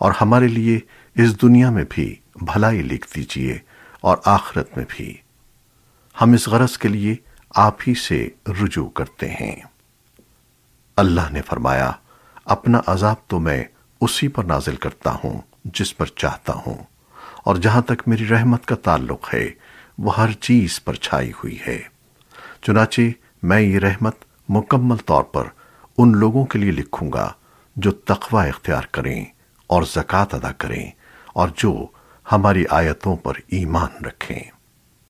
اور ہمارے لیے اس دنیا میں بھی بھلائی لکھ دیجیے اور آخرت میں بھی۔ ہم اس غرض کے لیے آپ ہی سے رجوع کرتے ہیں۔ اللہ نے فرمایا، اپنا عذاب تو میں اسی پر نازل کرتا ہوں جس پر چاہتا ہوں، اور جہاں تک میری رحمت کا تعلق ہے، وہ ہر چیز پر چھائی ہوئی ہے۔ چنانچہ میں یہ رحمت مکمل طور پر ان لوگوں کے لیے لکھوں گا جو تقوی اختیار کریں۔ اور زکوٰۃ ادا کریں اور جو ہماری آیتوں پر ایمان رکھیں۔